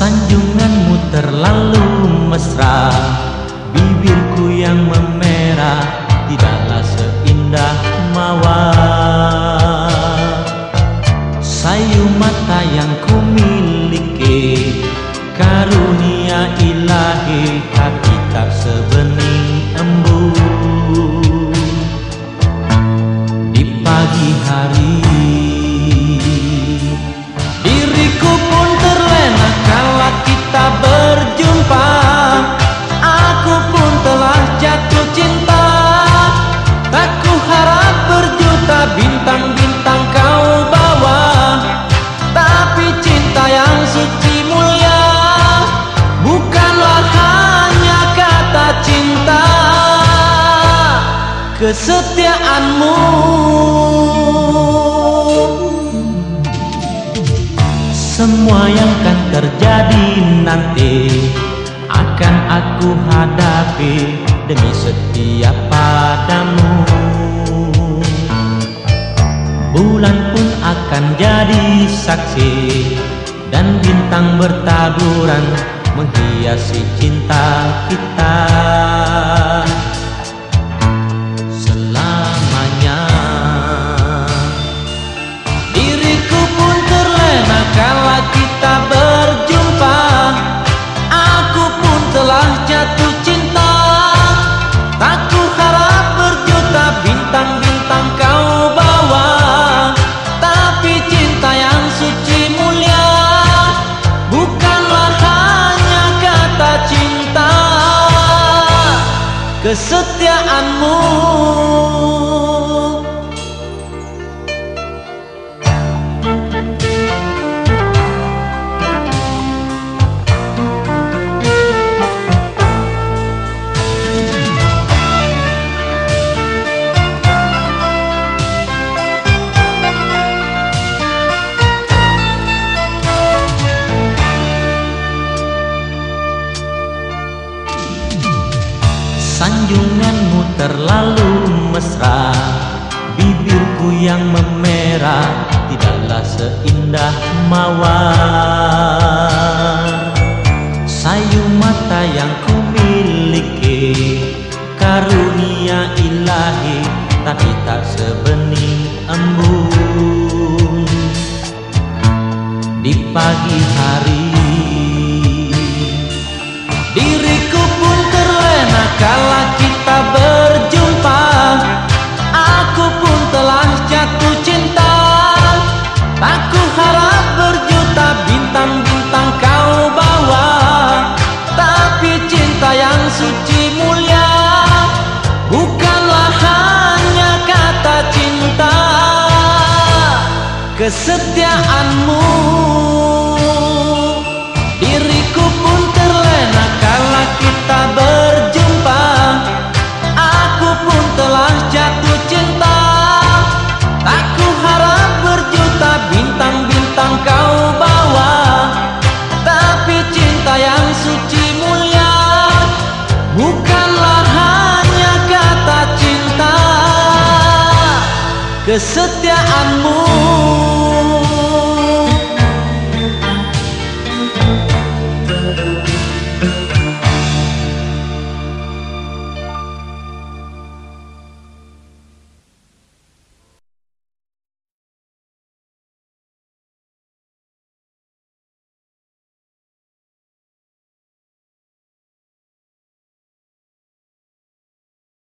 Sanjunganmu terlalu mesra. Bibirku yang memerah Tidaklah seindah mawar Sayu mata yang ku miliki Karunia ilahi Hati tak sebening Kesetiaanmu. Semua yang akan terjadi nanti Akan aku hadapi Demi setia padamu. Bulan pun akan jadi saksi Dan bintang bertaburan Menghiasi cinta kita jatuh cinta. Tak ku harap berjuta bintang-bintang kau bawa. Tapi cinta yang suci mulia Bukanlah hanya kata cinta. Kesetiaanmu Sanjunganmu terlalu mesra. Bibirku yang memerah Tidaklah seindah mawar. Sayu mata yang ku miliki Karunia ilahi Tapi tak sebening embun. Di pagi hari Kesetiaanmu. Diriku pun terlena kala kita berjumpa. Aku pun telah jatuh cinta. Tak ku harap berjuta bintang-bintang kau bawa. Tapi cinta yang suci mulia Bukanlah hanya kata cinta. Kesetiaanmu